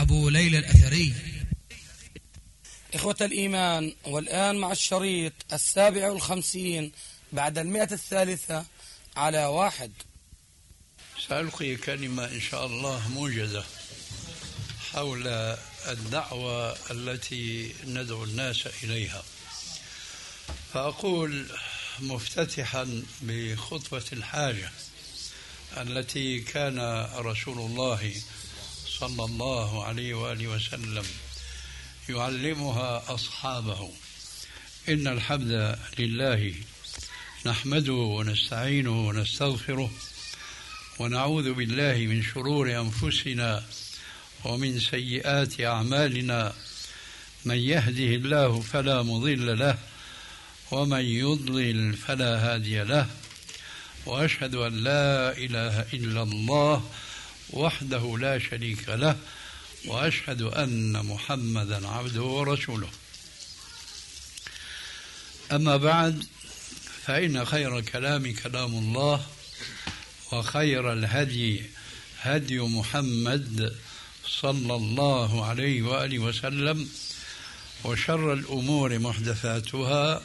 أبو ليلى الأثري. إخوة الإيمان والآن مع الشريط السابع والخمسين بعد المئة الثالثة على واحد. سألقي كلمة إن شاء الله موجزة حول الدعوة التي ندعو الناس إليها. فأقول مفتتحا بخطبة الحاجة التي كان رسول الله صلى الله عليه وآله وسلم يعلمها أصحابه. إن الحمد لله نحمده ونستعينه ونستغفره ونعوذ بالله من شرور أنفسنا ومن سيئات أعمالنا. من يهده الله فلا مضل له ومن يضلل فلا هادي له. وأشهد أن لا إله إلا الله وحده لا شريك له وأشهد أن محمدا عبده ورسوله. أما بعد فإن خير الكلام كلام الله وخير الهدي هدي محمد صلى الله عليه وآله وسلم وشر الأمور محدثاتها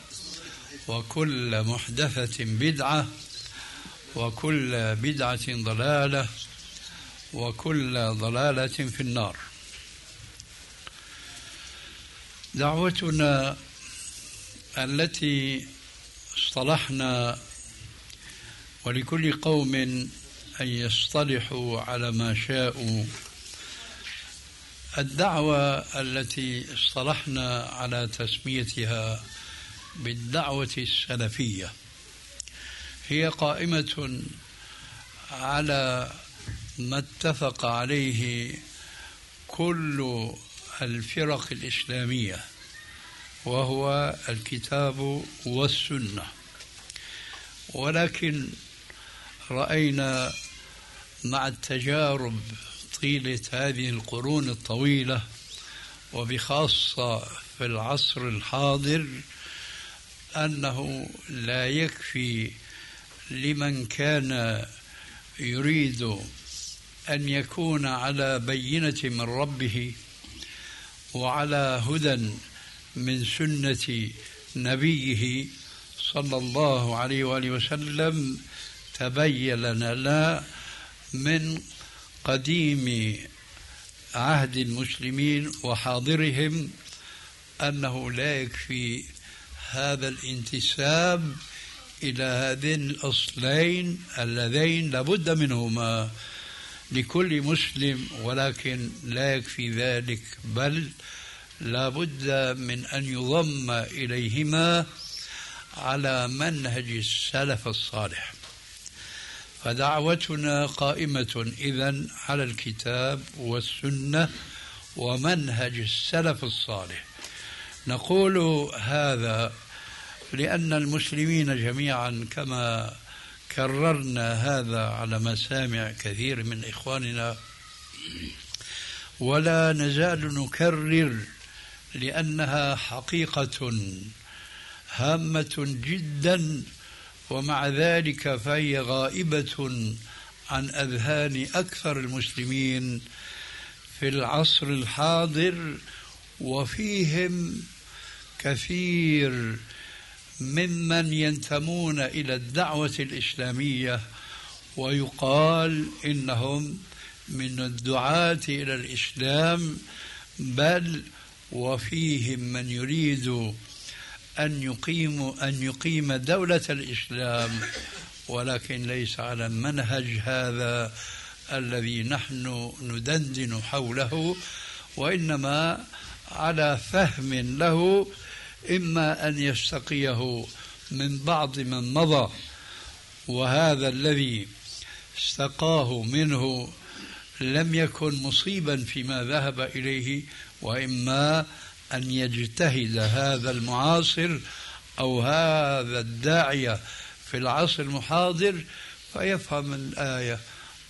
وكل محدثة بدعة وكل بدعة ضلالة وكل ضلالة في النار. دعوتنا التي اصطلحنا ولكل قوم أن يصطلحوا على ما شاءوا. الدعوة التي اصطلحنا على تسميتها بالدعوة السلفية. هي قائمة على ما اتفق عليه كل الفرق الإسلامية وهو الكتاب والسنة. ولكن رأينا مع التجارب طيلة هذه القرون الطويلة وبخاصة في العصر الحاضر أنه لا يكفي لمن كان يريد أن يكون على بينة من ربه وعلى هدى من سنة نبيه صلى الله عليه وآله وسلم تبين لنا من قديم عهد المسلمين وحاضرهم أنه لا يكفي هذا الانتساب إلى هذين الأصلين اللذين لابد منهما. لكل مسلم ولكن لا يكفي ذلك بل لابد من أن يضم إليهما على منهج السلف الصالح. فدعوتنا قائمة إذا على الكتاب والسنة ومنهج السلف الصالح. نقول هذا لأن المسلمين جميعا كما كررنا هذا على مسامع كثير من إخواننا. ولا نزال نكرر لأنها حقيقة هامة جدا ومع ذلك فهي غائبة عن أذهان أكثر المسلمين في العصر الحاضر وفيهم كثير ممن ينتمون إلى الدعوة الإسلامية ويقال إنهم من الدعاة إلى الإسلام بل وفيهم من يريد أن يقيم أن يقيم دولة الإسلام. ولكن ليس على المنهج هذا الذي نحن ندندن حوله وإنما على فهم له إما أن يستقيه من بعض من مضى وهذا الذي استقاه منه لم يكن مصيبا فيما ذهب إليه وإما أن يجتهد هذا المعاصر أو هذا الداعية في العصر المحاضر فيفهم الآية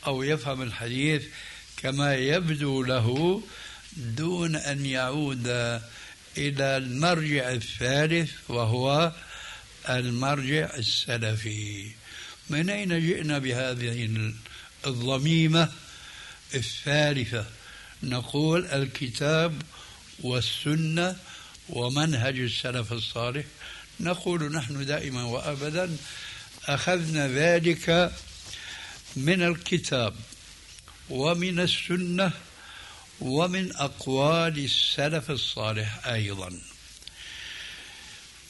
أو يفهم الحديث كما يبدو له دون أن يعود إلى المرجع الثالث وهو المرجع السلفي. من أين جئنا بهذه الضميمة الثالثة؟ نقول الكتاب والسنة ومنهج السلف الصالح. نقول نحن دائما وأبدا أخذنا ذلك من الكتاب ومن السنة ومن أقوال السلف الصالح أيضا.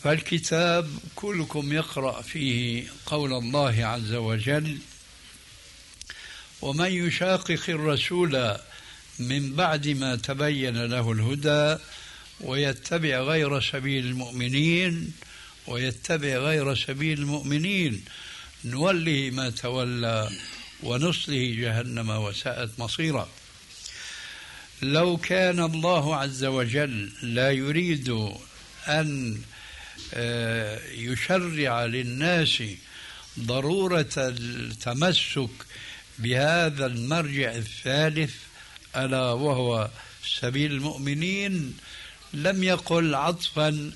فالكتاب كلكم يقرأ فيه قول الله عز وجل ومن يشاقق الرسول من بعد ما تبين له الهدى ويتبع غير سبيل المؤمنين ويتبع غير سبيل المؤمنين نوله ما تولى ونصله جهنم وساءت مصيرا. لو كان الله عز وجل لا يريد أن آه، يشرع للناس ضرورة التمسك بهذا المرجع الثالث ألا وهو سبيل المؤمنين لم يقل عطفا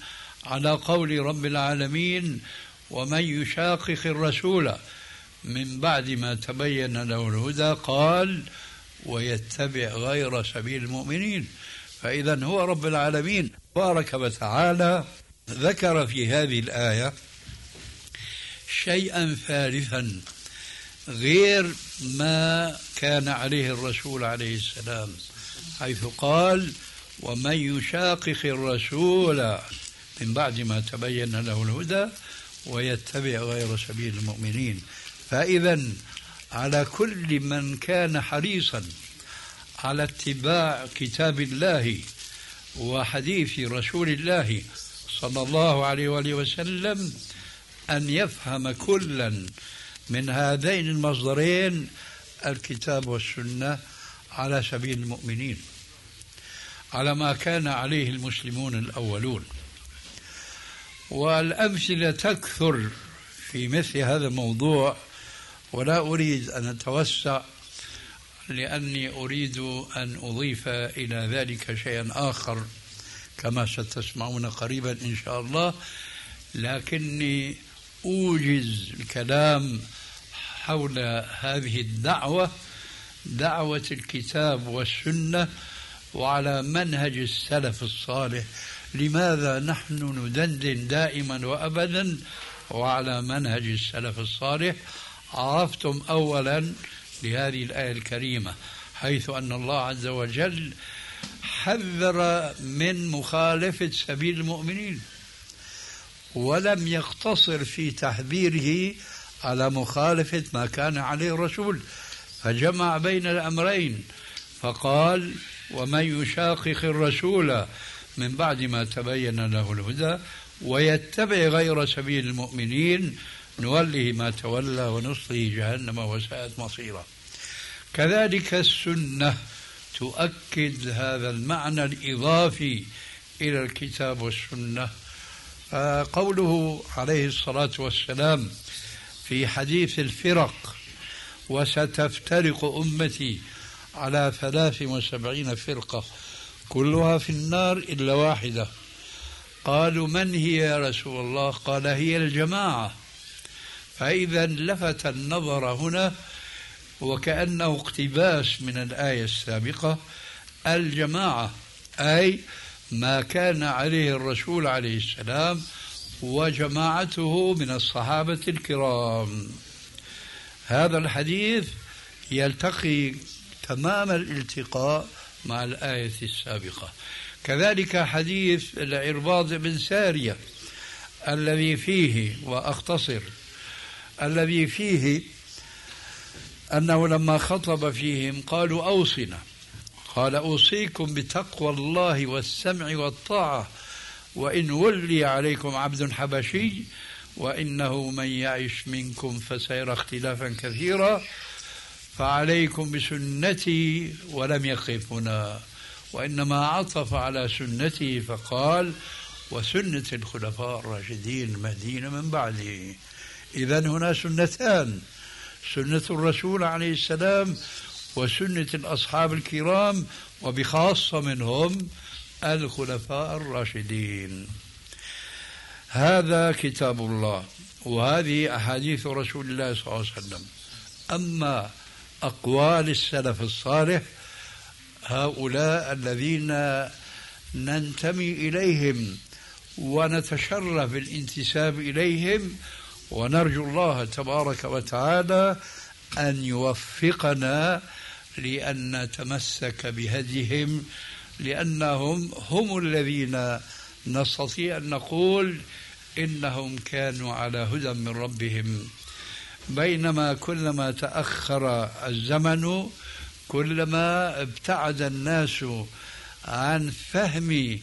على قول رب العالمين ومن يشاقق الرسول من بعد ما تبين له الهدى قال ويتبع غير سبيل المؤمنين. فإذا هو رب العالمين. بارك وتعالى ذكر في هذه الآية شيئا ثالثا غير ما كان عليه الرسول عليه السلام حيث قال ومن يشاقق الرسول من بعد ما تبين له الهدى ويتبع غير سبيل المؤمنين فإذا على كل من كان حريصا على اتباع كتاب الله وحديث رسول الله صلى الله عليه وآله وسلم أن يفهم كلا من هذين المصدرين الكتاب والسنة على سبيل المؤمنين على ما كان عليه المسلمون الأولون. والأمثلة تكثر في مثل هذا الموضوع ولا أريد أن أتوسع لأني أريد أن أضيف إلى ذلك شيئا آخر كما ستسمعون قريبا إن شاء الله. لكني أوجز الكلام حول هذه الدعوة دعوة الكتاب والسنة وعلى منهج السلف الصالح. لماذا نحن ندندن دائما وابدا وعلى منهج السلف الصالح؟ عرفتم اولا لهذه الآية الكريمة حيث أن الله عز وجل حذر من مخالفه سبيل المؤمنين ولم يقتصر في تحذيره على مخالفة ما كان عليه الرسول فجمع بين الأمرين فقال ومن يشاقق الرسول من بعد ما تبين له الهدى ويتبع غير سبيل المؤمنين نوله ما تولى ونصله جهنم وساءت مصيرا. كذلك السنة تؤكد هذا المعنى الإضافي إلى الكتاب والسنة. قوله عليه الصلاة والسلام في حديث الفرق وستفترق أمتي على ثلاث وسبعين فرقة كلها في النار إلا واحدة. قالوا من هي يا رسول الله؟ قال هي الجماعة. فإذا لفت النظر هنا وكأنه اقتباس من الآية السابقة الجماعة أي ما كان عليه الرسول عليه السلام وجماعته من الصحابة الكرام. هذا الحديث يلتقي تمام الالتقاء مع الآية السابقة. كذلك حديث العرباض بن سارية الذي فيه وأختصر الذي فيه أنه لما خطب فيهم قالوا أوصنا. قال أوصيكم بتقوى الله والسمع والطاعة وإن ولي عليكم عبد حبشي وإنه من يعش منكم فسيرى اختلافا كثيرا فعليكم بسنتي ولم يقف هنا وإنما عطف على سنته فقال وسنة الخلفاء الراشدين المهديين من بعده إذا هنا سنتان. سنة الرسول عليه السلام وسنة الأصحاب الكرام وبخاصة منهم الخلفاء الراشدين. هذا كتاب الله وهذه أحاديث رسول الله صلى الله عليه وسلم. أما أقوال السلف الصالح هؤلاء الذين ننتمي إليهم ونتشرف بالانتساب إليهم ونرجو الله تبارك وتعالى أن يوفقنا لأن نتمسك بهديهم لأنهم هم الذين نستطيع أن نقول إنهم كانوا على هدى من ربهم. بينما كلما تأخر الزمن كلما ابتعد الناس عن فهم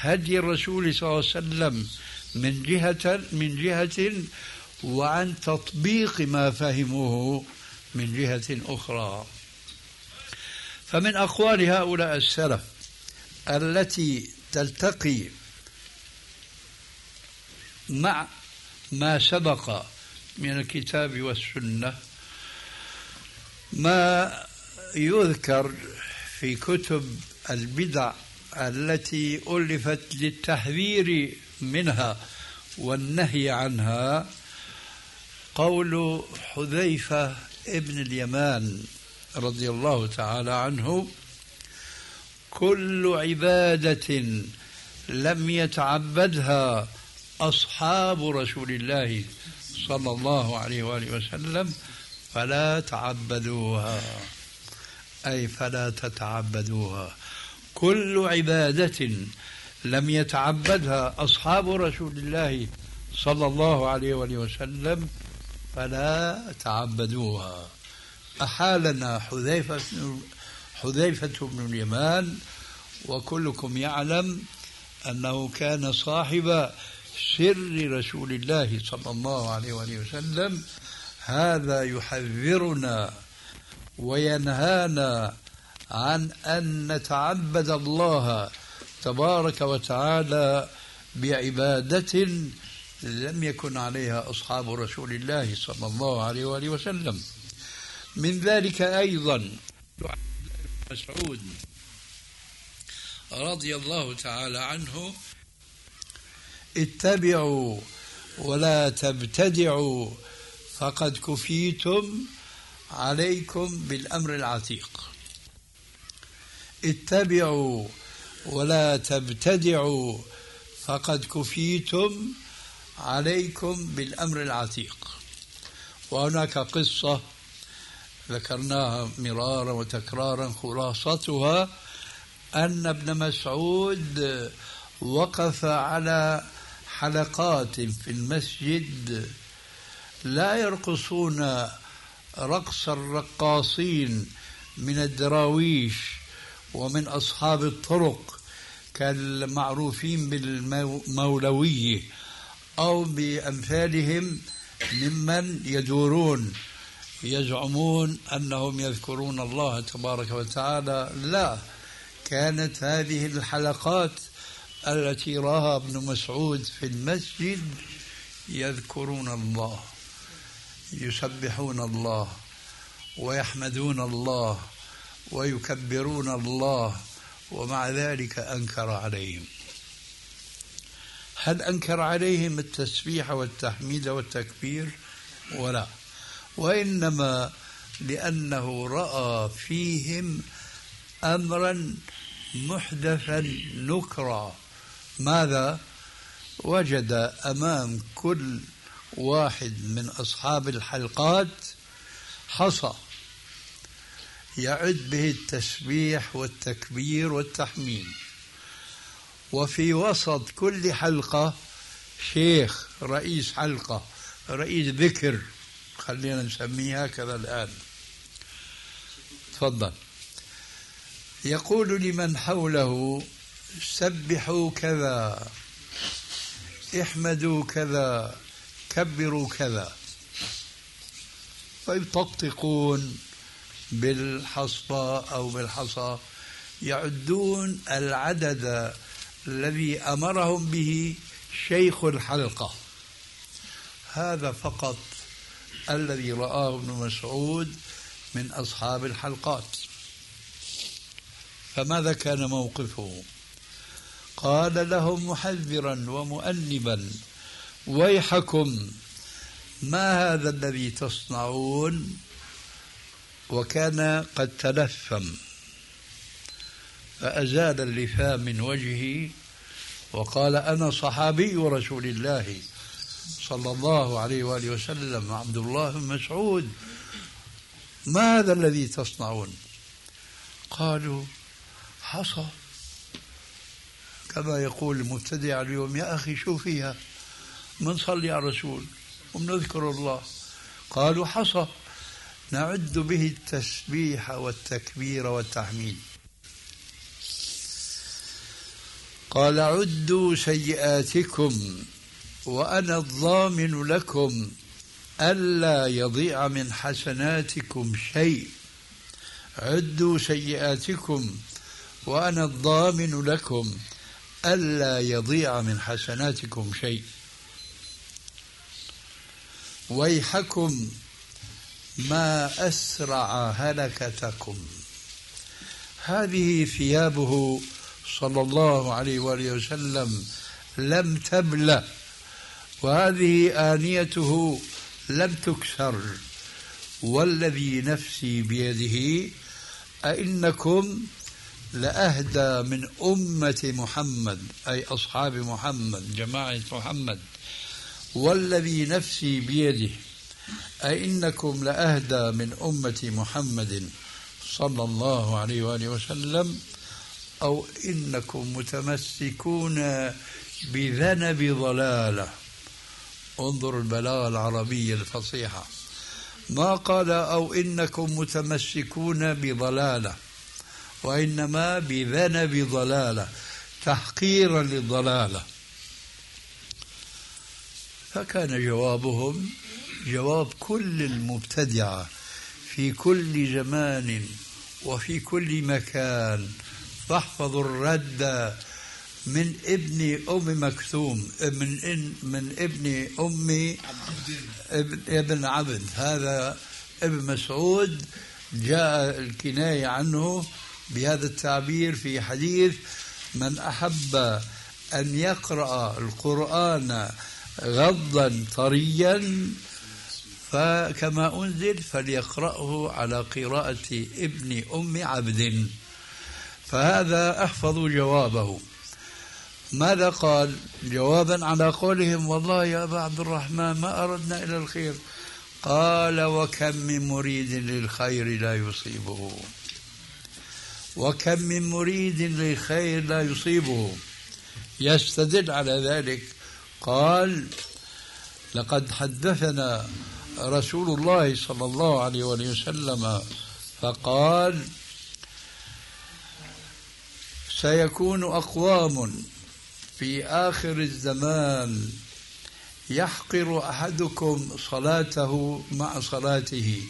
هدي الرسول صلى الله عليه وسلم من جهة من جهة وعن تطبيق ما فهموه من جهة أخرى. فمن أقوال هؤلاء السلف التي تلتقي مع ما سبق من الكتاب والسنة ما يذكر في كتب البدع التي ألفت للتحذير منها والنهي عنها قول حذيفة ابن اليمان رضي الله تعالى عنه كل عبادة لم يتعبدها أصحاب رسول الله صلى الله عليه وآله وسلم فلا تعبدوها أي فلا تتعبدوها. كل عبادة لم يتعبدها أصحاب رسول الله صلى الله عليه وآله وسلم فلا تعبدوها. أحالنا حذيفة حذيفة بن اليمان وكلكم يعلم أنه كان صاحب سر رسول الله صلى الله عليه وآله وسلم. هذا يحذرنا وينهانا عن أن نتعبد الله تبارك وتعالى بعبادة لم يكن عليها أصحاب رسول الله صلى الله عليه وآله وسلم. من ذلك أيضا مسعود رضي الله تعالى عنه اتبعوا ولا تبتدعوا فقد كفيتم عليكم بالأمر العتيق. اتبعوا ولا تبتدعوا فقد كفيتم عليكم بالأمر العتيق. وهناك قصة ذكرناها مرارا وتكرارا خلاصتها أن ابن مسعود وقف على حلقات في المسجد لا يرقصون رقص الرقاصين من الدراويش ومن أصحاب الطرق كالمعروفين بالمولوية. أو بأمثالهم ممن يدورون يزعمون أنهم يذكرون الله تبارك وتعالى. لا كانت هذه الحلقات التي راها ابن مسعود في المسجد يذكرون الله يسبحون الله ويحمدون الله ويكبرون الله ومع ذلك أنكر عليهم. هل أنكر عليهم التسبيح والتحميد والتكبير؟ ولا. وإنما لأنه رأى فيهم امرا محدثا نكرا. ماذا؟ وجد أمام كل واحد من أصحاب الحلقات حصى يعد به التسبيح والتكبير والتحميد. وفي وسط كل حلقة شيخ رئيس حلقة رئيس ذكر خلينا نسميها كذا الآن. تفضل. يقول لمن حوله سبحوا كذا احمدوا كذا كبروا كذا. فيطقطقون بالحصبة أو بالحصى يعدون العدد الذي أمرهم به شيخ الحلقة. هذا فقط الذي رآه ابن مسعود من أصحاب الحلقات. فماذا كان موقفه؟ قال لهم محذرا ومؤنبا ويحكم ما هذا الذي تصنعون؟ وكان قد تلثم فأزال اللثام من وجهه وقال أنا صحابي رسول الله صلى الله عليه وآله وسلم عبد الله بن مسعود. ما هذا الذي تصنعون؟ قالوا حصى. كما يقول المبتدع اليوم يا أخي شو فيها منصلي على الرسول ومنذكر الله. قالوا حصى. نعد به التسبيح والتكبير والتحميد. قال عدوا سيئاتكم وأنا الضامن لكم ألا يضيع من حسناتكم شيء. عدوا سيئاتكم وأنا الضامن لكم ألا يضيع من حسناتكم شيء. ويحكم ما أسرع هلكتكم. هذه ثيابه صلى الله عليه وآله وسلم لم تبلى وهذه آنيته لم تكسر والذي نفسي بيده أئنكم لأهدى من أمة محمد أي أصحاب محمد جماعة محمد. والذي نفسي بيده أئنكم لأهدى من أمة محمد صلى الله عليه وآله وسلم. أو إنكم متمسكون بذنب ضلالة. انظر البلاغة العربية الفصيحة. ما قال أو إنكم متمسكون بضلالة وإنما بذنب ضلالة تحقيرا للضلالة. فكان جوابهم جواب كل المبتدعة في كل زمان وفي كل مكان. فاحفظوا الرد من ابن أم مكتوم من من ابن أم ابن, ابن عبد. هذا ابن مسعود جاء الكناية عنه بهذا التعبير في حديث من أحب أن يقرأ القرآن غضا طريا فكما أنزل فليقرأه على قراءة ابن أم عبد. فهذا احفظوا جوابه. ماذا قال؟ جوابا على قولهم والله يا أبا عبد الرحمن ما أردنا إلى الخير. قال وكم من مريد للخير لا يصيبه. وكم من مريد للخير لا يصيبه. يستدل على ذلك. قال لقد حدثنا رسول الله صلى الله عليه وسلم فقال سيكون أقوام في آخر الزمان يحقر أحدكم صلاته مع صلاته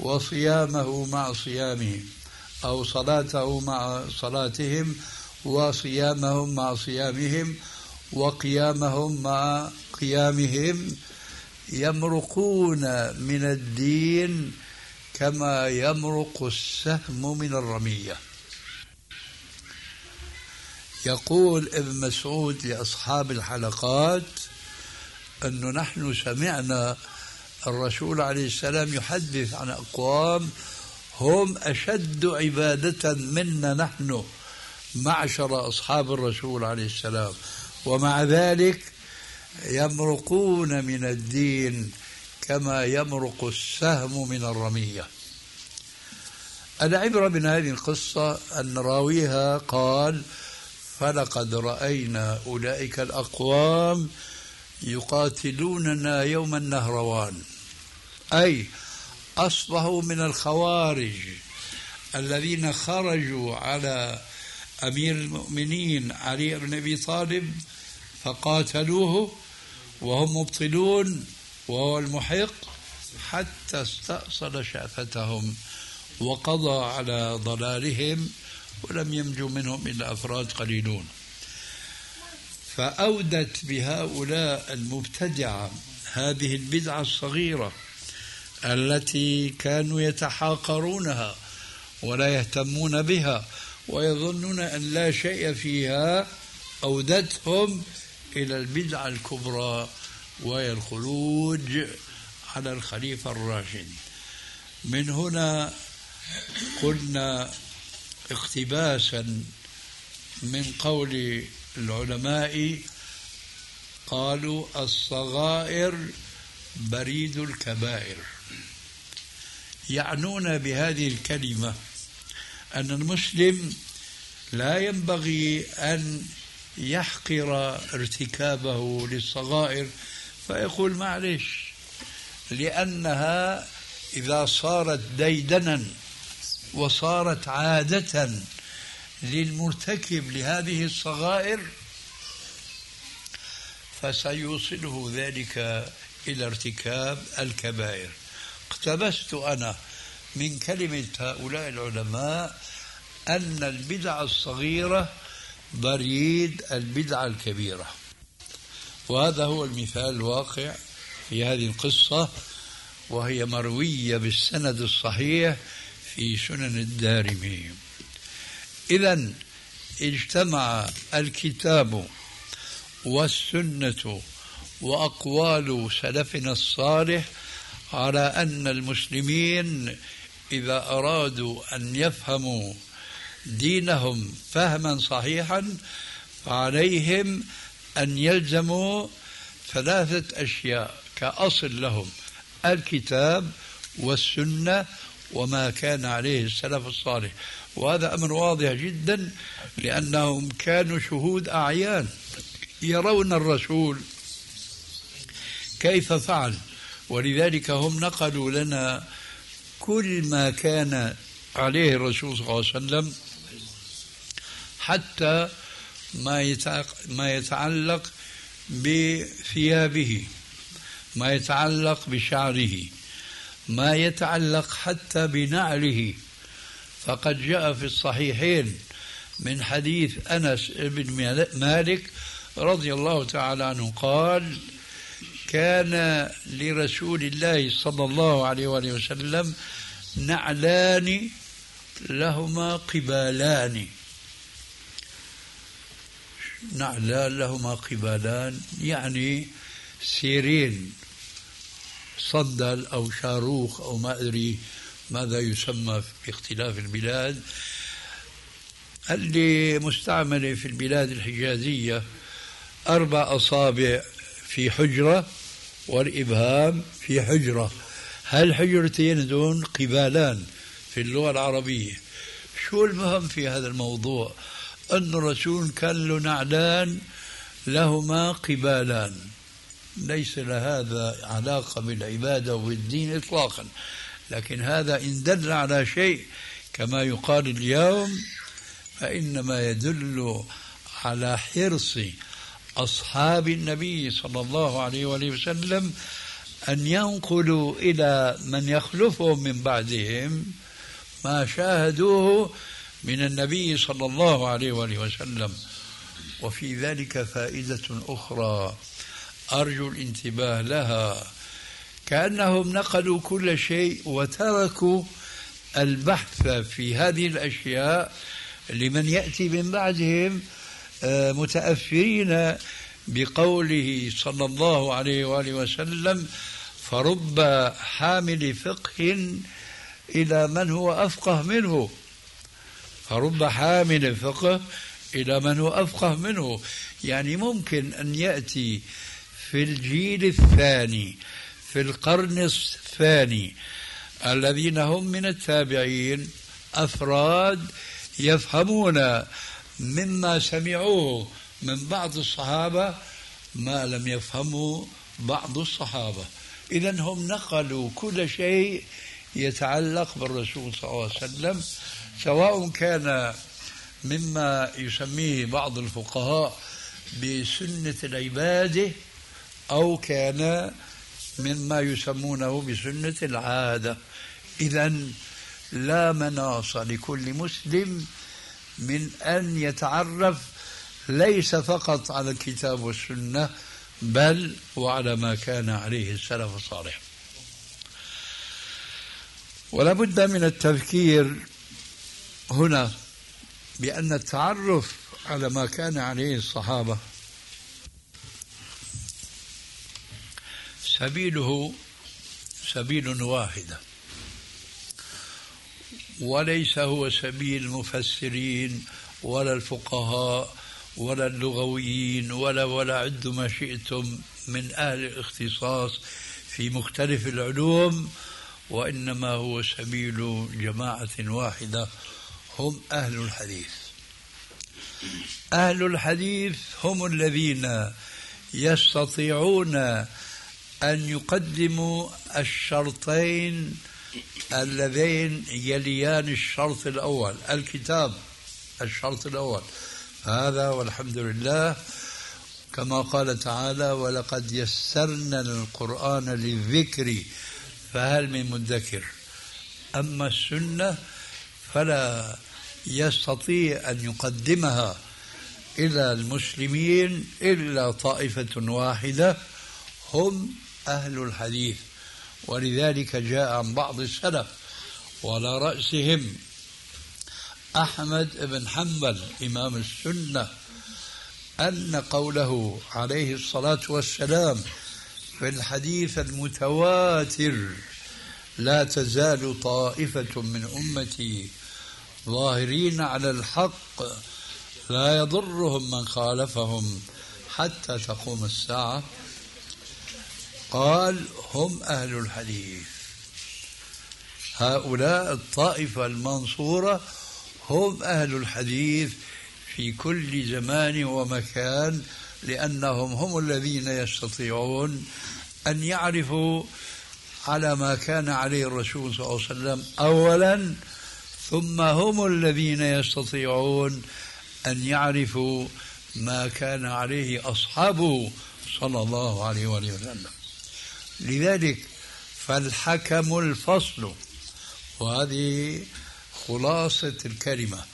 وصيامه مع صيامه أو صلاته مع صلاتهم وصيامهم مع صيامهم وقيامهم مع قيامهم. يمرقون من الدين كما يمرق السهم من الرمية. يقول ابن مسعود لأصحاب الحلقات أنه نحن سمعنا الرسول عليه السلام يحدث عن أقوام هم أشد عبادة منا نحن معشر أصحاب الرسول عليه السلام. ومع ذلك يمرقون من الدين كما يمرق السهم من الرمية. العبرة من هذه القصة أن راويها قال فلقد رأينا أولئك الأقوام يقاتلوننا يوم النهروان. أي أصبحوا من الخوارج الذين خرجوا على أمير المؤمنين علي بن أبي طالب فقاتلوه وهم مبطلون وهو المحق حتى استأصل شأفتهم وقضى على ضلالهم ولم ينجو منهم إلا أفراد قليلون. فأودت بهؤلاء المبتدعة هذه البدعة الصغيرة التي كانوا يتحاقرونها ولا يهتمون بها ويظنون أن لا شيء فيها أودتهم إلى البدعة الكبرى وهي الخروج على الخليفة الراشد. من هنا قلنا اقتباسا من قول العلماء قالوا الصغائر بريد الكبائر. يعنون بهذه الكلمة أن المسلم لا ينبغي أن يحقر ارتكابه للصغائر فيقول معلش لأنها إذا صارت ديدنا وصارت عادة للمرتكب لهذه الصغائر فسيوصله ذلك إلى ارتكاب الكبائر. اقتبست أنا من كلمة هؤلاء العلماء أن البدع الصغيرة بريد البدعة الكبيرة. وهذا هو المثال الواقع في هذه القصة وهي مروية بالسند الصحيح في سنن الدارمي إذا اجتمع الكتاب والسنة وأقوال سلفنا الصالح على أن المسلمين إذا أرادوا أن يفهموا دينهم فهما صحيحا فعليهم أن يلزموا ثلاثة أشياء كأصل لهم الكتاب والسنة وما كان عليه السلف الصالح. وهذا أمر واضح جدا لأنهم كانوا شهود أعيان. يرون الرسول كيف فعل. ولذلك هم نقلوا لنا كل ما كان عليه الرسول صلى الله عليه وسلم حتى ما ما يتعلق بثيابه ما يتعلق بشعره. ما يتعلق حتى بنعله. فقد جاء في الصحيحين من حديث أنس بن مالك رضي الله تعالى عنه قال كان لرسول الله صلى الله عليه وآله وسلم نعلان لهما قبالان. نعلان لهما قبالان يعني سيرين. صندل أو شاروخ أو ما أدري ماذا يسمى في اختلاف البلاد. اللي مستعملة في البلاد الحجازية أربع أصابع في حجرة والإبهام في حجرة. هالحجرتين دون قبالان في اللغة العربية؟ شو المهم في هذا الموضوع؟ أن الرسول كان له نعلان لهما قبالان. ليس لهذا علاقة بالعبادة والدين إطلاقا. لكن هذا إن دل على شيء كما يقال اليوم فإنما يدل على حرص أصحاب النبي صلى الله عليه وآله وسلم أن ينقلوا إلى من يخلفهم من بعدهم ما شاهدوه من النبي صلى الله عليه وآله وسلم. وفي ذلك فائدة أخرى. أرجو الانتباه لها. كأنهم نقلوا كل شيء وتركوا البحث في هذه الأشياء لمن يأتي من بعدهم آه، متأثرين بقوله صلى الله عليه وآله وسلم فرب حامل فقه إلى من هو أفقه منه. فرب حامل فقه إلى من هو أفقه منه. يعني ممكن أن يأتي في الجيل الثاني في القرن الثاني. الذين هم من التابعين أفراد يفهمون مما سمعوه من بعض الصحابة ما لم يفهمه بعض الصحابة. إذا هم نقلوا كل شيء يتعلق بالرسول صلى الله عليه وسلم سواء كان مما يسميه بعض الفقهاء بسنة العبادة أو كان مما يسمونه بسنة العادة. إذا لا مناص لكل مسلم من أن يتعرف ليس فقط على الكتاب والسنة بل وعلى ما كان عليه السلف الصالح. ولا بد من التذكير هنا بأن التعرف على ما كان عليه الصحابة سبيله سبيل واحدة وليس هو سبيل المفسرين ولا الفقهاء ولا اللغويين ولا ولا عد ما شئتم من أهل الاختصاص في مختلف العلوم وإنما هو سبيل جماعة واحدة هم أهل الحديث. أهل الحديث هم الذين يستطيعون أن يقدموا الشرطين اللذين يليان الشرط الأول الكتاب الشرط الأول. هذا والحمد لله. كما قال تعالى ولقد يسرنا القرآن للذكر فهل من مدكر؟ أما السنة فلا يستطيع أن يقدمها إلى المسلمين إلا طائفة واحدة هم أهل الحديث ولذلك جاء عن بعض السلف وعلى رأسهم أحمد بن حنبل إمام السنة أن قوله عليه الصلاة والسلام في الحديث المتواتر لا تزال طائفة من أمتي ظاهرين على الحق لا يضرهم من خالفهم حتى تقوم الساعة قال هم أهل الحديث. هؤلاء الطائفة المنصورة هم أهل الحديث في كل زمان ومكان لأنهم هم الذين يستطيعون أن يعرفوا على ما كان عليه الرسول صلى الله عليه وسلم أولا ثم هم الذين يستطيعون أن يعرفوا ما كان عليه أصحابه صلى الله عليه وسلم. لذلك فالحكم الفصل. وهذه خلاصة الكلمة.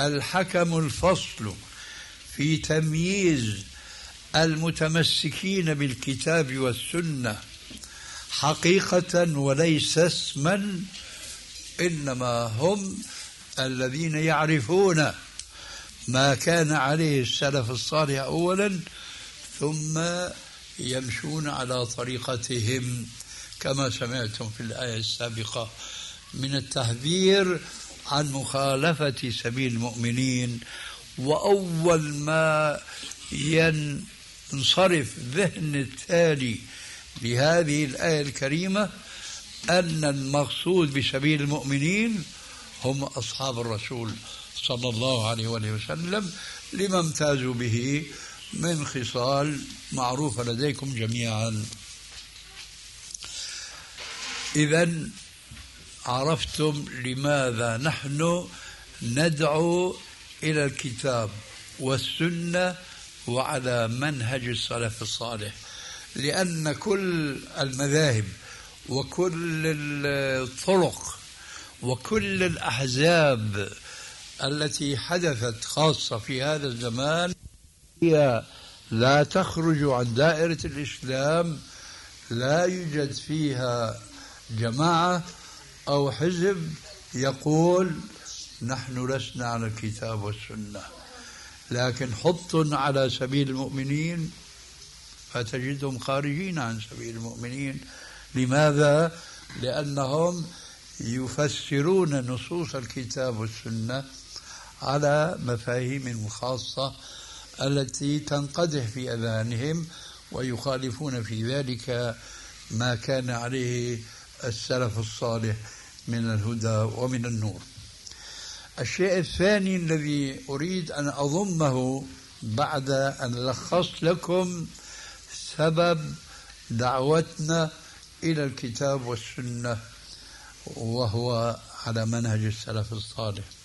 الحكم الفصل في تمييز المتمسكين بالكتاب والسنة. حقيقة وليس اسما إنما هم الذين يعرفون ما كان عليه السلف الصالح أولا ثم يمشون على طريقتهم كما سمعتم في الآية السابقة. من التحذير عن مخالفة سبيل المؤمنين وأول ما ينصرف ذهن التالي لهذه الآية الكريمة أن المقصود بسبيل المؤمنين هم أصحاب الرسول صلى الله عليه وسلم لما امتازوا به. من خصال معروفة لديكم جميعا. إذا عرفتم لماذا نحن ندعو إلى الكتاب والسنة وعلى منهج السلف الصالح. لأن كل المذاهب وكل الطرق وكل الأحزاب التي حدثت خاصة في هذا الزمان هي لا تخرج عن دائرة الإسلام لا يوجد فيها جماعة أو حزب يقول نحن لسنا على الكتاب والسنة لكن حط على سبيل المؤمنين فتجدهم خارجين عن سبيل المؤمنين لماذا؟ لأنهم يفسرون نصوص الكتاب والسنة على مفاهيم خاصة التي تنقدح في أذهانهم ويخالفون في ذلك ما كان عليه السلف الصالح من الهدى ومن النور. الشيء الثاني الذي أريد أن أضمه بعد أن لخصت لكم سبب دعوتنا إلى الكتاب والسنة وهو على منهج السلف الصالح.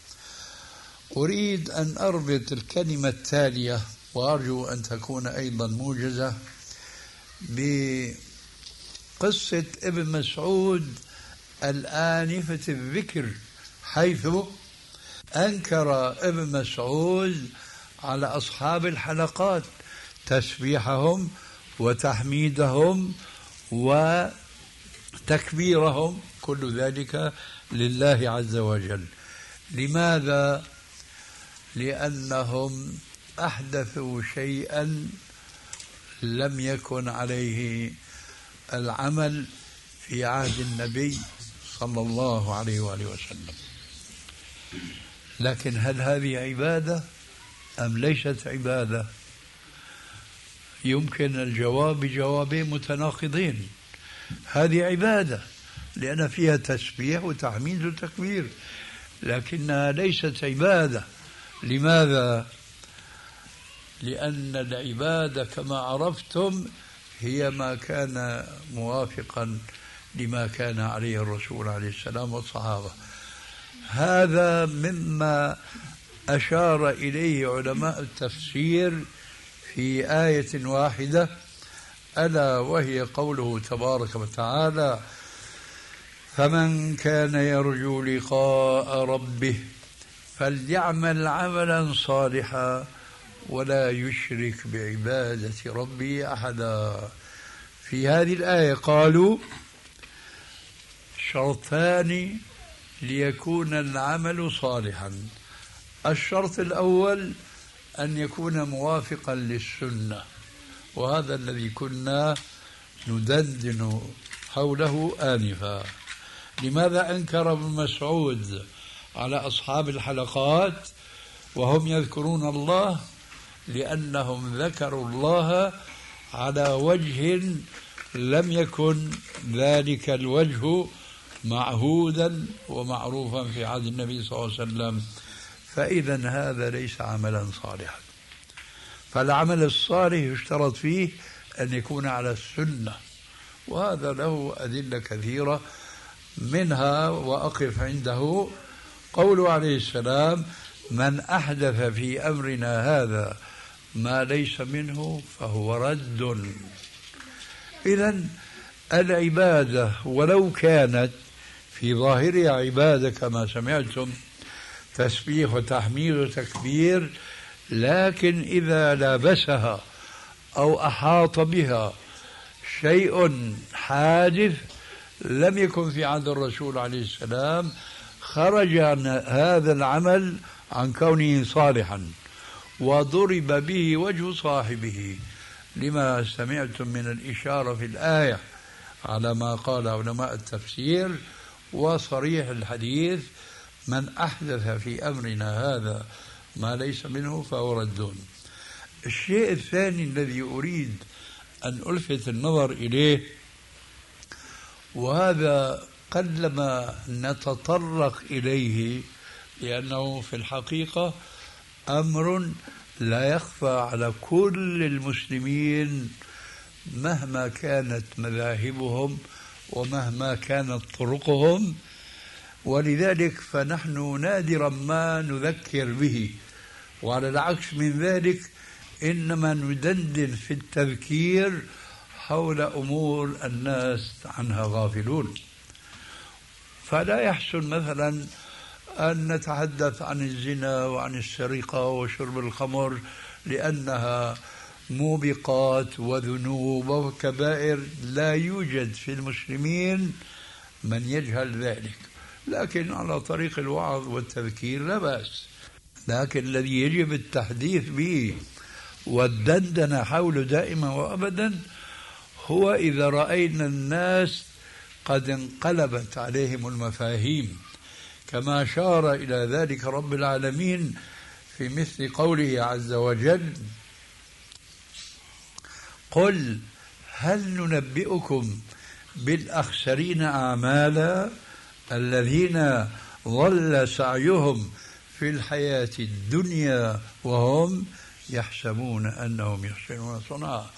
أريد أن أربط الكلمة التالية وأرجو أن تكون أيضا موجزة بقصة ابن مسعود الآنفة الذكر حيث أنكر ابن مسعود على أصحاب الحلقات تسبيحهم وتحميدهم وتكبيرهم كل ذلك لله عز وجل. لماذا لأنهم أحدثوا شيئا لم يكن عليه العمل في عهد النبي صلى الله عليه وآله وسلم. لكن هل هذه عبادة أم ليست عبادة؟ يمكن الجواب بجوابين متناقضين. هذه عبادة لأن فيها تسبيح وتحميد وتكبير لكنها ليست عبادة. لماذا؟ لأن العبادة كما عرفتم هي ما كان موافقا لما كان عليه الرسول عليه السلام والصحابة. هذا مما أشار إليه علماء التفسير في آية واحدة ألا وهي قوله تبارك وتعالى فمن كان يرجو لقاء ربه فليعمل عملا صالحا ولا يشرك بعبادة ربه أحدا. في هذه الآية قالوا شرطان ليكون العمل صالحا. الشرط الأول أن يكون موافقا للسنة وهذا الذي كنا ندندن حوله آنفا. لماذا أنكر ابن مسعود على أصحاب الحلقات وهم يذكرون الله لأنهم ذكروا الله على وجه لم يكن ذلك الوجه معهودا ومعروفا في عهد النبي صلى الله عليه وسلم. فإذا هذا ليس عملا صالحا. فالعمل الصالح يشترط فيه أن يكون على السنة وهذا له أدلة كثيرة منها وأقف عنده قوله عليه السلام من أحدث في أمرنا هذا ما ليس منه فهو رد. إذا العبادة ولو كانت في ظاهرها عبادة كما سمعتم تسبيح وتحميد وتكبير لكن إذا لابسها أو أحاط بها شيء حادث لم يكن في عهد الرسول عليه السلام خرج عن هذا العمل عن كونه صالحا وضرب به وجه صاحبه. لما سمعتم من الإشارة في الآية على ما قال علماء التفسير وصريح الحديث من أحدث في أمرنا هذا ما ليس منه فهو رد. الشيء الثاني الذي أريد أن ألفت النظر إليه وهذا قلما نتطرق إليه لأنه في الحقيقة أمر لا يخفى على كل المسلمين مهما كانت مذاهبهم ومهما كانت طرقهم. ولذلك فنحن نادرا ما نذكر به. وعلى العكس من ذلك إنما ندندن في التذكير حول أمور الناس عنها غافلون. فلا يحسن مثلا أن نتحدث عن الزنا وعن السرقة وشرب الخمر لأنها موبقات وذنوب وكبائر لا يوجد في المسلمين من يجهل ذلك. لكن على طريق الوعظ والتذكير لا بأس. لكن الذي يجب التحديث به والدندنة حوله دائما وأبدا هو إذا رأينا الناس قد انقلبت عليهم المفاهيم كما أشار إلى ذلك رب العالمين في مثل قوله عز وجل قل هل ننبئكم بالأخسرين أعمالا الذين ضل سعيهم في الحياة الدنيا وهم يحسبون أنهم يحسنون صنعا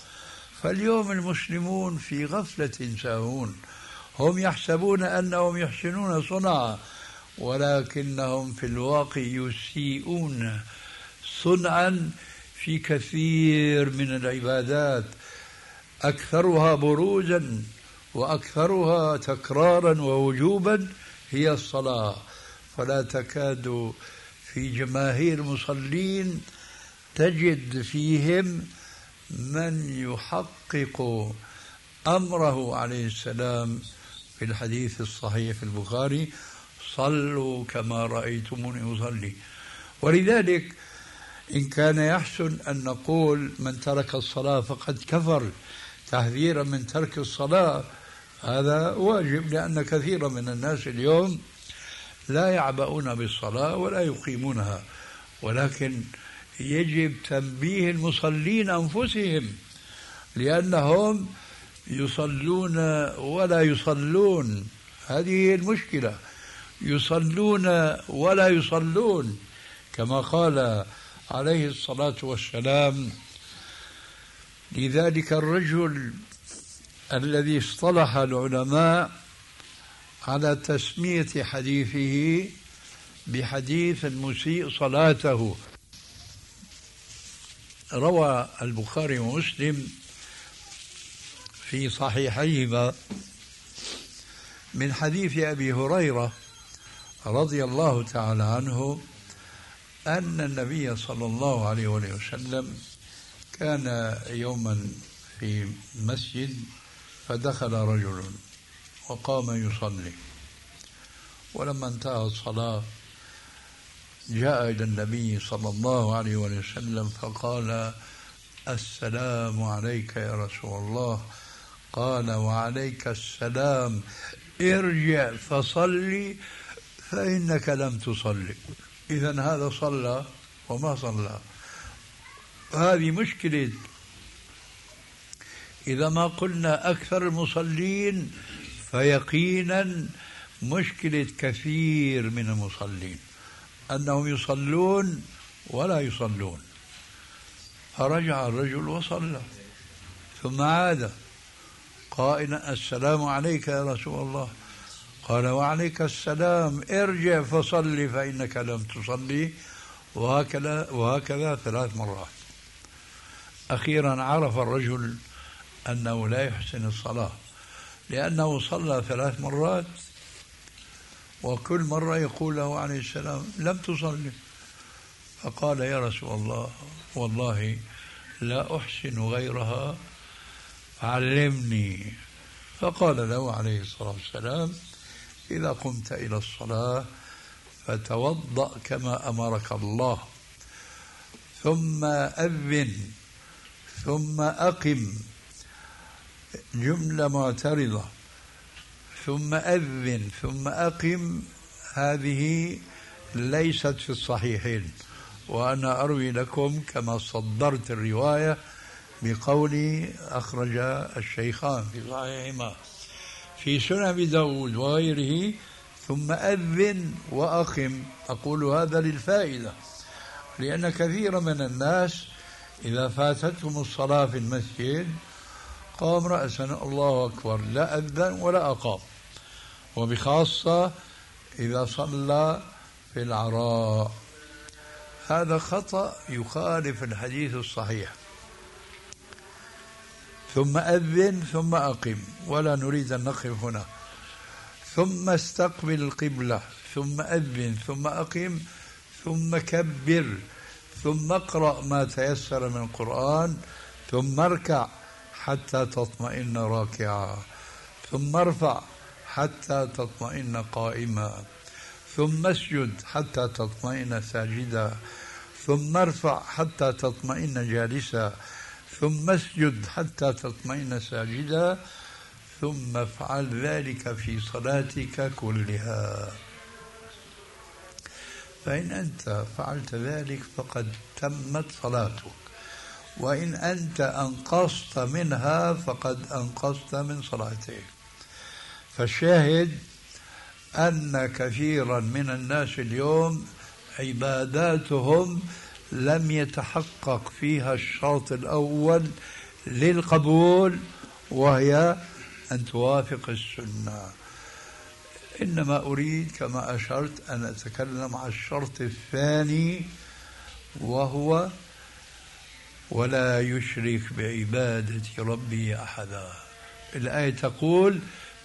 فاليوم المسلمون في غفلة ساهون هم يحسبون أنهم يحسنون صنعا ولكنهم في الواقع يسيئون صنعا في كثير من العبادات أكثرها بروزا وأكثرها تكرارا ووجوبا هي الصلاة. فلا تكاد في جماهير المصلين تجد فيهم من يحقق أمره عليه السلام في الحديث الصحيح في البخاري صلوا كما رأيتموني أصلي. ولذلك إن كان يحسن أن نقول من ترك الصلاة فقد كفر. تحذيرا من ترك الصلاة هذا واجب لأن كثيرا من الناس اليوم لا يعبؤون بالصلاة ولا يقيمونها ولكن يجب تنبيه المصلين أنفسهم لأنهم يصلون ولا يصلون. هذه هي المشكلة. يصلون ولا يصلون. كما قال عليه الصلاة والسلام لذلك الرجل الذي اصطلح العلماء على تسمية حديثه بحديث المسيء صلاته. روى البخاري ومسلم في صحيحيهما من حديث أبي هريرة رضي الله تعالى عنه أن النبي صلى الله عليه وسلم كان يوما في مسجد فدخل رجل وقام يصلي. ولما انتهى الصلاة جاء إلى النبي صلى الله عليه وسلم فقال السلام عليك يا رسول الله. قال وعليك السلام ارجع فصلي فإنك لم تصلي. إذا هذا صلى وما صلى. هذه مشكلة. إذا ما قلنا أكثر المصلين فيقينا مشكلة كثير من المصلين. أنهم يصلون ولا يصلون. فرجع الرجل وصلى. ثم عاد. قائلا السلام عليك يا رسول الله. قال وعليك السلام ارجع فصلي فإنك لم تصلي. وهكذا وهكذا ثلاث مرات. أخيرا عرف الرجل أنه لا يحسن الصلاة لأنه صلى ثلاث مرات وكل مرة يقول له عليه السلام لم تصلي. فقال يا رسول الله والله لا أحسن غيرها. علمني فقال له عليه الصلاة والسلام إذا قمت إلى الصلاة فتوضأ كما أمرك الله ثم أذن ثم أقم جملة معترضة ثم أذن ثم أقم هذه ليست في الصحيحين وأنا أروي لكم كما صدرت الرواية بقولي أخرج الشيخان. في صحيحهما في سنن أبي داود وغيره ثم أذن وأقم أقول هذا للفائدة لأن كثير من الناس إذا فاتتهم الصلاة في المسجد قام رأسا الله أكبر لا أذن ولا أقام. وبخاصة إذا صلى في العراء. هذا خطأ يخالف الحديث الصحيح. ثم أذن ثم أقم. ولا نريد أن نقف هنا. ثم استقبل القبلة. ثم أذن ثم أقم ثم كبر ثم اقرأ ما تيسر من القرآن ثم اركع حتى تطمئن راكعا ثم ارفع حتى تطمئن قائما ثم اسجد حتى تطمئن ساجدا ثم ارفع حتى تطمئن جالسا ثم اسجد حتى تطمئن ساجدا ثم افعل ذلك في صلاتك كلها. فإن أنت فعلت ذلك فقد تمت صلاتك. وإن أنت أنقصت منها فقد أنقصت من صلاتك. فالشاهد أن كثيرا من الناس اليوم عباداتهم لم يتحقق فيها الشرط الأول للقبول وهي أن توافق السنة. إنما أريد كما أشرت أن أتكلم عن الشرط الثاني وهو ولا يشرك بعبادة ربي أحدا. الآية تقول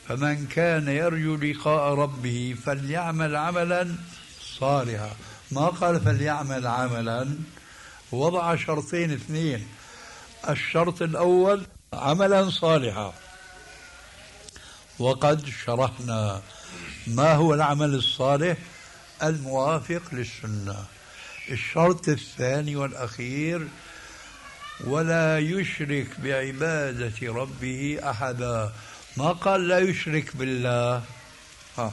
فمن كان يرجو لقاء ربه فليعمل عملا صالحا. ما قال فليعمل عملا. وضع شرطين اثنين. الشرط الأول عملا صالحا. وقد شرحنا ما هو العمل الصالح الموافق للسنة. الشرط الثاني والأخير ولا يشرك بعبادة ربه أحدا. ما قال لا يشرك بالله. ها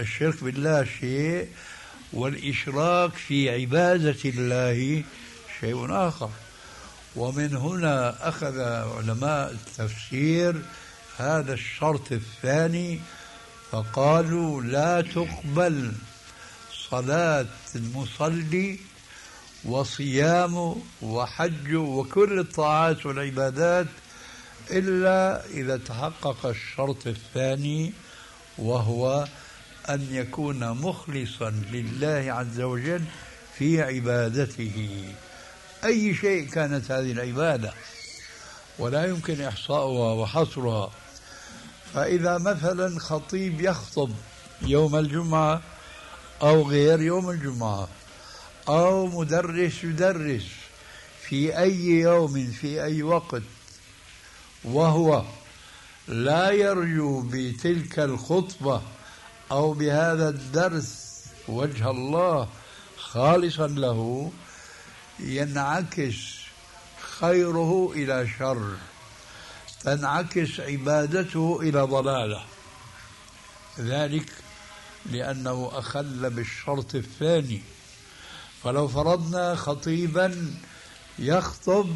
الشرك بالله شيء. والإشراك في عبادة الله شيء آخر. ومن هنا أخذ علماء التفسير هذا الشرط الثاني فقالوا لا تقبل صلاة المصلي وصيام وحج وكل الطاعات والعبادات إلا إذا تحقق الشرط الثاني وهو أن يكون مخلصا لله عز وجل في عبادته. أي شيء كانت هذه العبادة ولا يمكن إحصاؤها وحصرها. فإذا مثلا خطيب يخطب يوم الجمعة أو غير يوم الجمعة أو مدرس يدرس في أي يوم في أي وقت وهو لا يرجو بتلك الخطبة أو بهذا الدرس وجه الله خالصا له ينعكس خيره إلى شر تنعكس عبادته إلى ضلالة. ذلك لأنه أخل بالشرط الثاني. فلو فرضنا خطيبا يخطب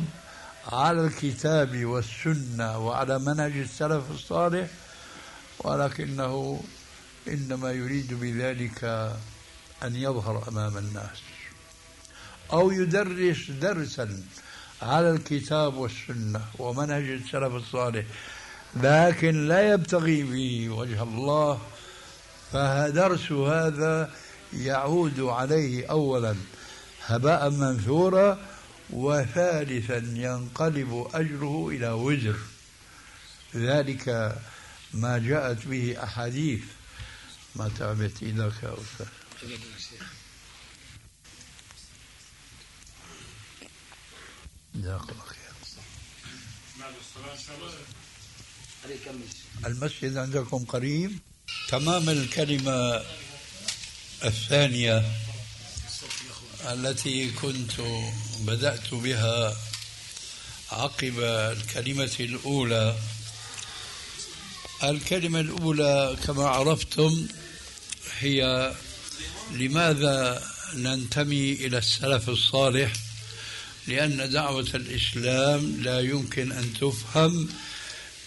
على الكتاب والسنة وعلى منهج السلف الصالح ولكنه إنما يريد بذلك أن يظهر أمام الناس أو يدرس درسا على الكتاب والسنة ومنهج السلف الصالح لكن لا يبتغي به وجه الله فدرس هذا يعود عليه أولا هباء منثورا وثالثا ينقلب أجره إلى وزر. ذلك ما جاءت به أحاديث ما تعبت إيدك يا أستاذ. جزاك الله خير. المسجد عندكم قريب؟ تمام الكلمة الثانية التي كنت بدأت بها عقب الكلمة الأولى. الكلمة الأولى كما عرفتم هي لماذا ننتمي إلى السلف الصالح؟ لأن دعوة الإسلام لا يمكن أن تفهم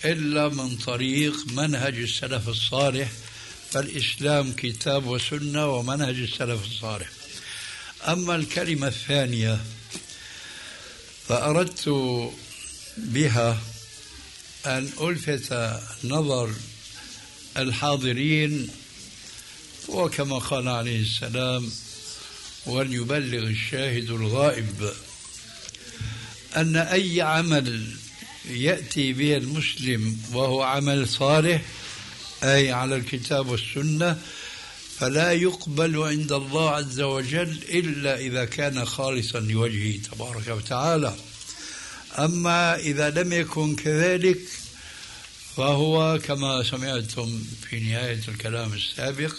إلا من طريق منهج السلف الصالح فالإسلام كتاب وسنة ومنهج السلف الصالح. أما الكلمة الثانية فأردت بها أن ألفت نظر الحاضرين وكما قال عليه السلام وليبلغ الشاهد الغائب أن أي عمل يأتي به المسلم وهو عمل صالح أي على الكتاب والسنة فلا يقبل عند الله عز وجل إلا إذا كان خالصا لوجهه تبارك وتعالى. أما إذا لم يكن كذلك فهو كما سمعتم في نهاية الكلام السابق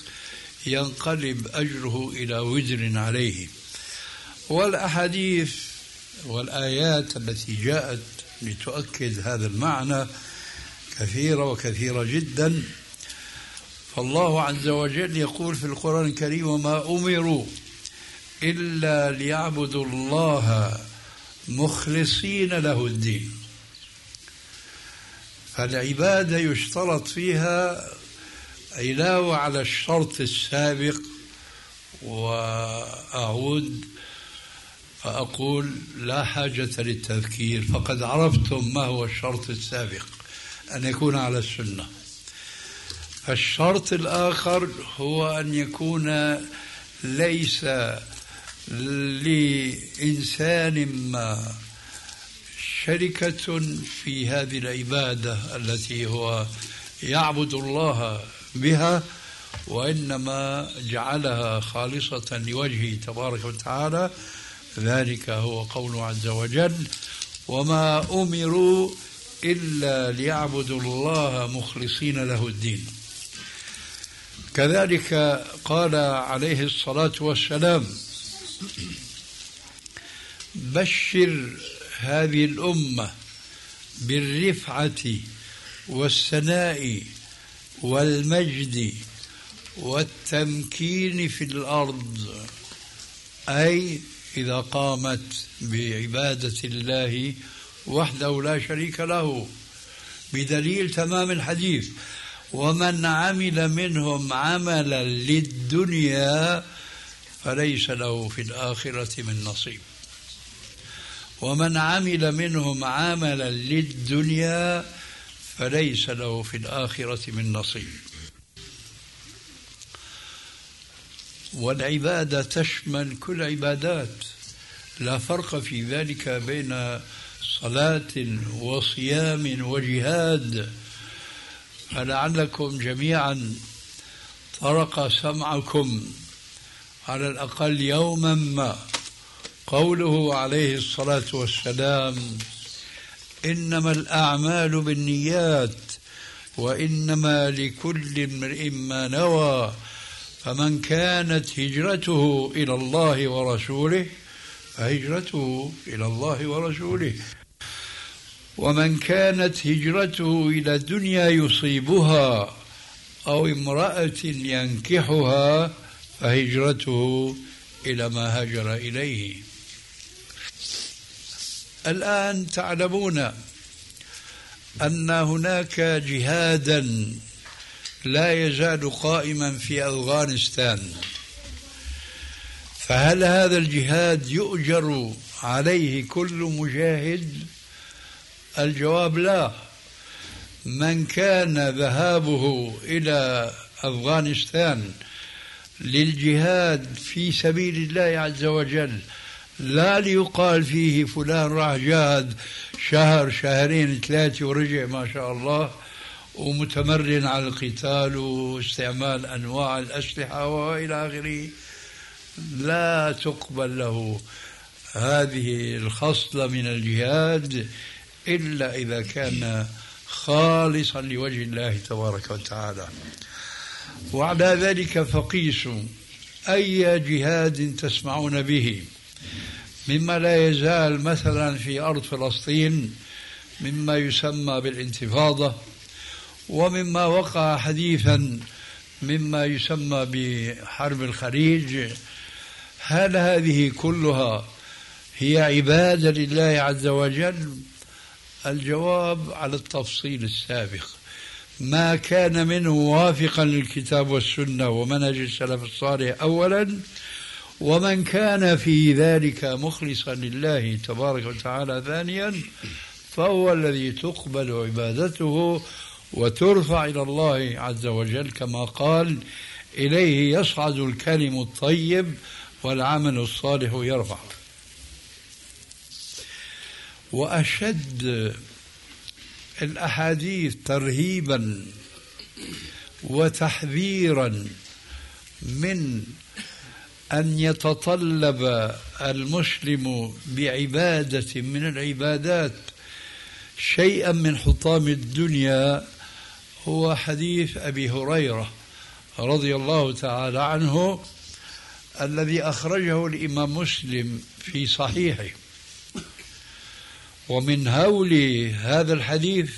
ينقلب أجره إلى وزر عليه. والأحاديث والآيات التي جاءت لتؤكد هذا المعنى كثيرة وكثيرة جدا. فالله عز وجل يقول في القرآن الكريم وما أمروا إلا ليعبدوا الله مخلصين له الدين فالعبادة يشترط فيها علاوة على الشرط السابق وأعود فأقول لا حاجة للتذكير فقد عرفتم ما هو الشرط السابق أن يكون على السنة. فالشرط الآخر هو أن يكون ليس لإنسان ما شركة في هذه العبادة التي هو يعبد الله بها وإنما جعلها خالصة لوجهه تبارك وتعالى. ذلك هو قوله عز وجل وما أمروا إلا ليعبدوا الله مخلصين له الدين كذلك قال عليه الصلاة والسلام بشر هذه الأمة بالرفعة والثناء والمجد والتمكين في الأرض أي إذا قامت بعبادة الله وحده لا شريك له بدليل تمام الحديث. ومن عمل منهم عملا للدنيا فليس له في الآخرة من نصيب. ومن عمل منهم عملا للدنيا فليس له في الآخرة من نصيب. والعبادة تشمل كل عبادات. لا فرق في ذلك بين صلاة وصيام وجهاد. فلعلكم جميعا طرق سمعكم. على الأقل يوما ما. قوله عليه الصلاة والسلام إنما الأعمال بالنيات وإنما لكل امرئ ما نوى فمن كانت هجرته إلى الله ورسوله فهجرته إلى الله ورسوله. ومن كانت هجرته إلى الدنيا يصيبها أو امرأة ينكحها فهجرته إلى ما هاجر إليه. الآن تعلمون أن هناك جهادا لا يزال قائما في أفغانستان. فهل هذا الجهاد يؤجر عليه كل مجاهد؟ الجواب لا. من كان ذهابه إلى أفغانستان للجهاد في سبيل الله عز وجل لا ليقال فيه فلان راح جاهد شهر شهرين ثلاثة ورجع ما شاء الله ومتمرن على القتال واستعمال أنواع الأسلحة وإلى آخره. لا تقبل له هذه الخصلة من الجهاد إلا إذا كان خالصا لوجه الله تبارك وتعالى. وعلى ذلك فقيسوا أي جهاد تسمعون به؟ مما لا يزال مثلا في أرض فلسطين مما يسمى بالانتفاضة ومما وقع حديثا مما يسمى بحرب الخليج. هل هذه كلها هي عبادة لله عز وجل؟ الجواب على التفصيل السابق. ما كان منه موافقا للكتاب والسنة ومنهج السلف الصالح أولا ومن كان في ذلك مخلصا لله تبارك وتعالى ثانيا فهو الذي تقبل عبادته وترفع إلى الله عز وجل كما قال إليه يصعد الكلم الطيب والعمل الصالح يرفع. وأشد الأحاديث ترهيبا وتحذيرا من أن يتطلب المسلم بعبادة من العبادات شيئا من حطام الدنيا هو حديث أبي هريرة رضي الله تعالى عنه الذي أخرجه الإمام مسلم في صحيحه. ومن هول هذا الحديث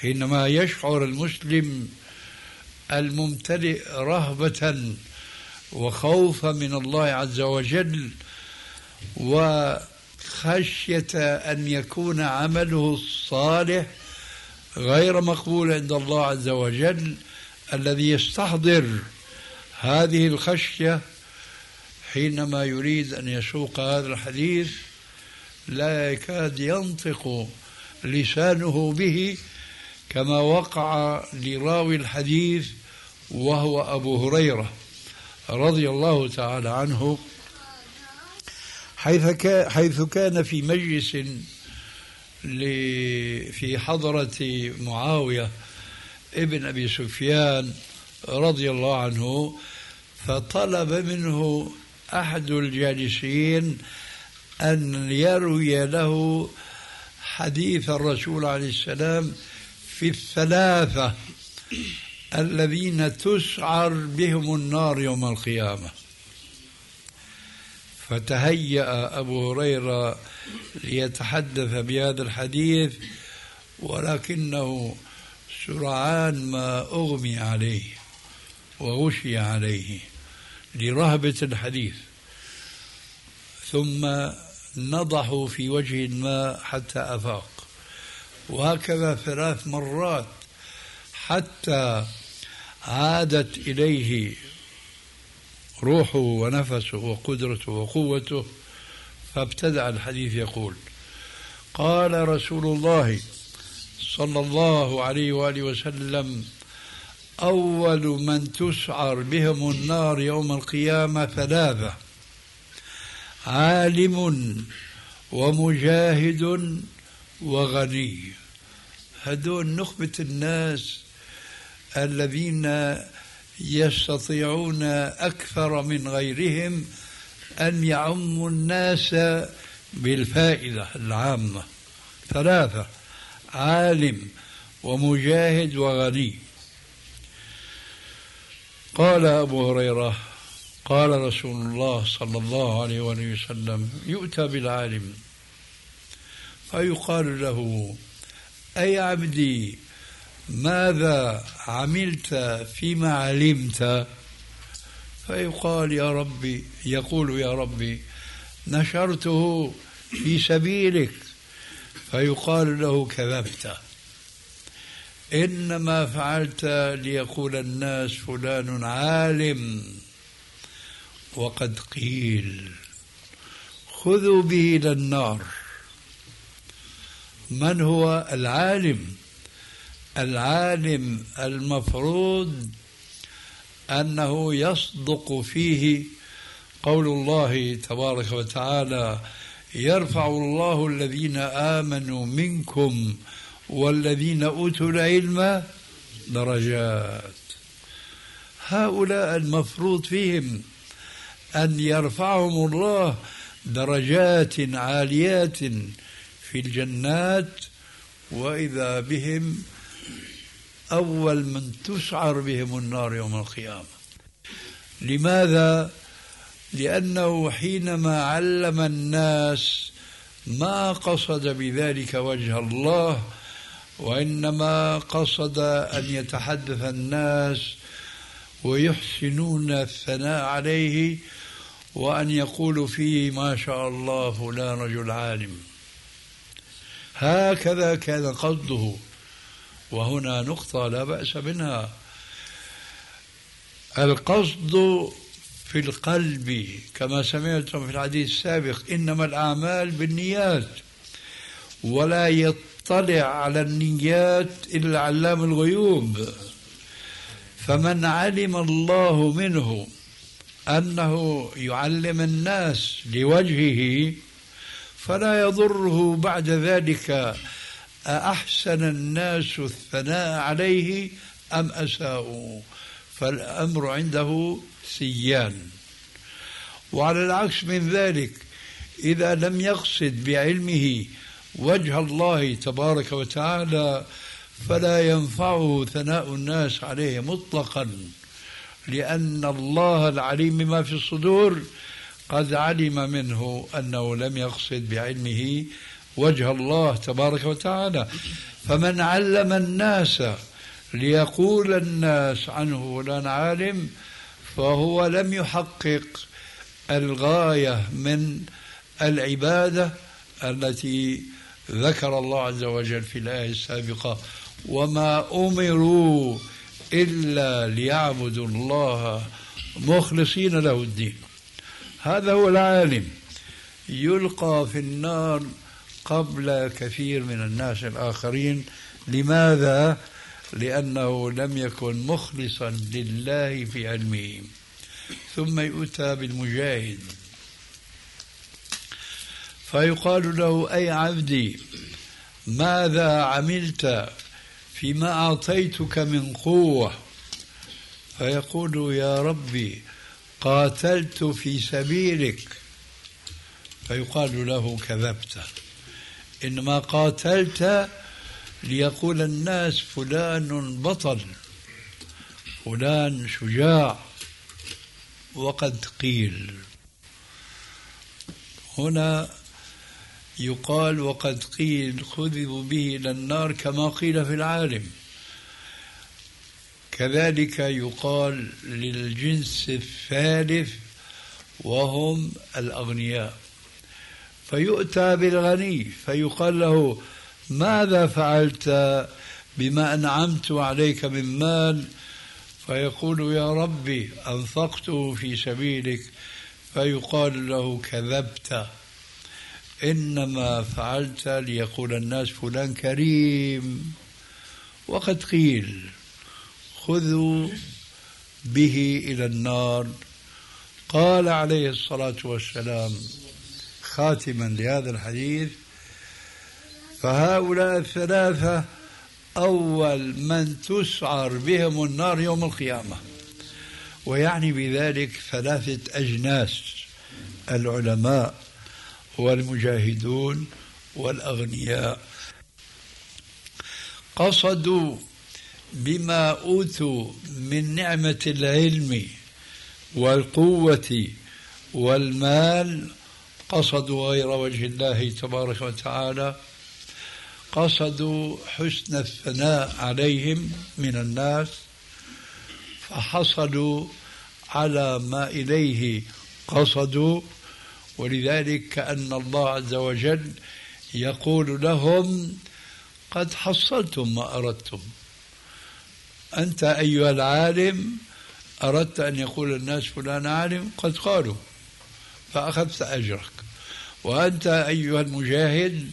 حينما يشعر المسلم الممتلئ رهبة وخوفا من الله عز وجل وخشية أن يكون عمله الصالح غير مقبول عند الله عز وجل الذي يستحضر هذه الخشية حينما يريد أن يسوق هذا الحديث لا يكاد ينطق لسانه به كما وقع لراوي الحديث وهو أبو هريرة. رضي الله تعالى عنه حيث حيث كان في مجلس في حضرة معاوية ابن أبي سفيان رضي الله عنه فطلب منه أحد الجالسين أن يروي له حديث الرسول عليه السلام في الثلاثة. الذين تسعر بهم النار يوم القيامة. فتهيأ أبو هريرة ليتحدث بهذا الحديث ولكنه سرعان ما أغمي عليه وغشي عليه لرهبة الحديث. ثم نضحوا في وجه ما حتى أفاق. وهكذا ثلاث مرات حتى عادت إليه روحه ونفسه وقدرته وقوته فابتدأ الحديث يقول قال رسول الله صلى الله عليه وآله وسلم أول من تسعر بهم النار يوم القيامة ثلاثة عالم ومجاهد وغني. هدول نخبة الناس الذين يستطيعون أكثر من غيرهم أن يعموا الناس بالفائدة العامة. ثلاثة عالم ومجاهد وغني. قال أبو هريرة قال رسول الله صلى الله عليه وسلم يؤتى بالعالم. فيقال له أي عبدي ماذا عملت فيما علمت؟ فيقال يا ربي يقول يا ربي نشرته في سبيلك. فيقال له كذبت. إنما فعلت ليقول الناس فلان عالم. وقد قيل خذوا به إلى النار. من هو؟ العالم. العالم المفروض أنه يصدق فيه قول الله تبارك وتعالى يرفع الله الذين آمنوا منكم والذين أوتوا العلم درجات. هؤلاء المفروض فيهم أن يرفعهم الله درجات عاليات في الجنات وإذا بهم أول من تسعر بهم النار يوم القيامة. لماذا؟ لأنه حينما علم الناس ما قصد بذلك وجه الله وإنما قصد أن يتحدث الناس ويحسنون الثناء عليه وأن يقولوا فيه ما شاء الله فلان رجل عالم. هكذا كان قصده. وهنا نقطة لا بأس منها. القصد في القلب كما سمعتم في الحديث السابق إنما الأعمال بالنيات ولا يطلع على النيات إلا علام الغيوب. فمن علم الله منه أنه يعلم الناس لوجهه فلا يضره بعد ذلك. أحسن الناس الثناء عليه أم أساءوا؟ فالأمر عنده سيان. وعلى العكس من ذلك إذا لم يقصد بعلمه وجه الله تبارك وتعالى فلا ينفعه ثناء الناس عليه مطلقا لأن الله العليم بما في الصدور قد علم منه أنه لم يقصد بعلمه وجه الله تبارك وتعالى. فمن علم الناس ليقول الناس عنه فلان عالم فهو لم يحقق الغاية من العبادة التي ذكر الله عز وجل في الآية السابقة. وما أمروا إلا ليعبدوا الله مخلصين له الدين. هذا هو العالم. يلقى في النار قبل كثير من الناس الآخرين. لماذا؟ لأنه لم يكن مخلصا لله في علمه. ثم يؤتى بالمجاهد. فيقال له أي عبدي ماذا عملت؟ فيما أعطيتك من قوة. فيقول يا ربي قاتلت في سبيلك. فيقال له كذبت. إنما قاتلت ليقول الناس فلان بطل فلان شجاع وقد قيل. هنا يقال وقد قيل خذوا به إلى النار كما قيل في العالم. كذلك يقال للجنس الثالث وهم الأغنياء. فيؤتى بالغني فيقال له ماذا فعلت بما أنعمت عليك من مال؟ فيقول يا ربي أنفقته في سبيلك. فيقال له كذبت. إنما فعلت ليقول الناس فلان كريم. وقد قيل خذوا به إلى النار. قال عليه الصلاة والسلام خاتما لهذا الحديث فهؤلاء الثلاثة أول من تسعر بهم النار يوم القيامة. ويعني بذلك ثلاثة أجناس العلماء والمجاهدون والأغنياء. قصدوا بما أوتوا من نعمة العلم والقوة والمال قصدوا غير وجه الله تبارك وتعالى قصدوا حسن الثناء عليهم من الناس فحصلوا على ما إليه قصدوا ولذلك كأن الله عز وجل يقول لهم قد حصلتم ما أردتم. أنت أيها العالم أردت أن يقول الناس فلان عالم قد قالوا. فأخذت أجرك. وأنت أيها المجاهد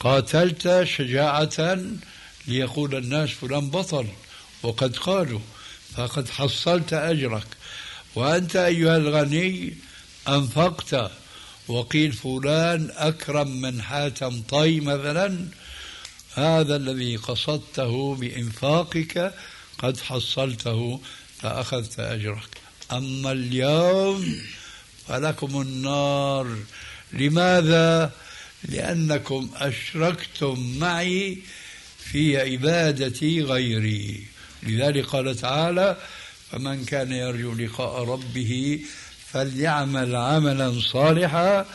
قاتلت شجاعة ليقول الناس فلان بطل وقد قالوا فقد حصلت أجرك. وأنت أيها الغني أنفقت وقيل فلان أكرم من حاتم طي مثلا هذا الذي قصدته بإنفاقك قد حصلته فأخذت أجرك. أما اليوم فلكم النار. لماذا؟ لأنكم أشركتم معي في عبادتي غيري. لذلك قال تعالى فمن كان يرجو لقاء ربه فليعمل عملا صالحا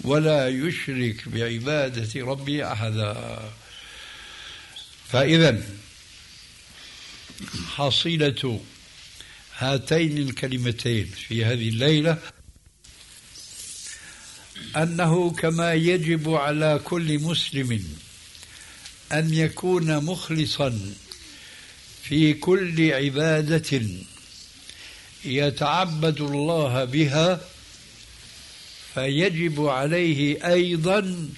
ولا يشرك بعبادة ربه أحدا. فإذا حصيلة هاتين الكلمتين في هذه الليلة. أنه كما يجب على كل مسلم أن يكون مخلصا في كل عبادة يتعبد الله بها فيجب عليه أيضا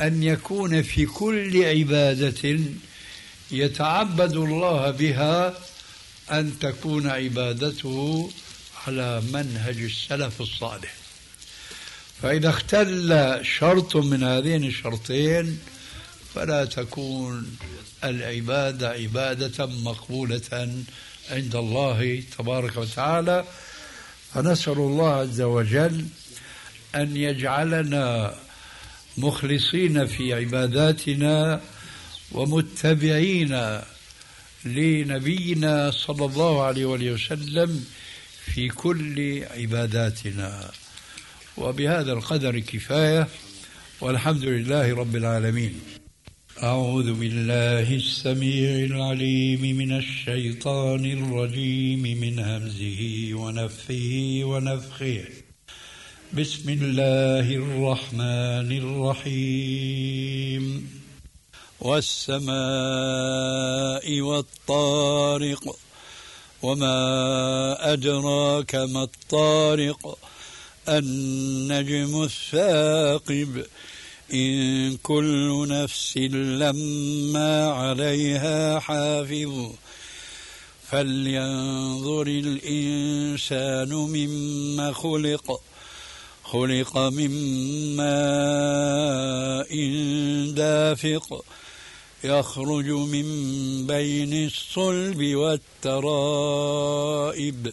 أن يكون في كل عبادة يتعبد الله بها أن تكون عبادته على منهج السلف الصالح. فإذا اختل شرط من هذين الشرطين فلا تكون العبادة عبادة مقبولة عند الله تبارك وتعالى. فنسأل الله عز وجل أن يجعلنا مخلصين في عباداتنا ومتبعين لنبينا صلى الله عليه وسلم في كل عباداتنا. وبهذا القدر كفاية والحمد لله رب العالمين. أعوذ بالله السميع العليم من الشيطان الرجيم من همزه ونفه ونفخه. بسم الله الرحمن الرحيم. والسماء والطارق وما أدراك ما الطارق النجم الثاقب إن كل نفس لما عليها حافظ. فلينظر الإنسان مما خلق خلق من ماء دافق. يخرج من بين الصلب والترائب.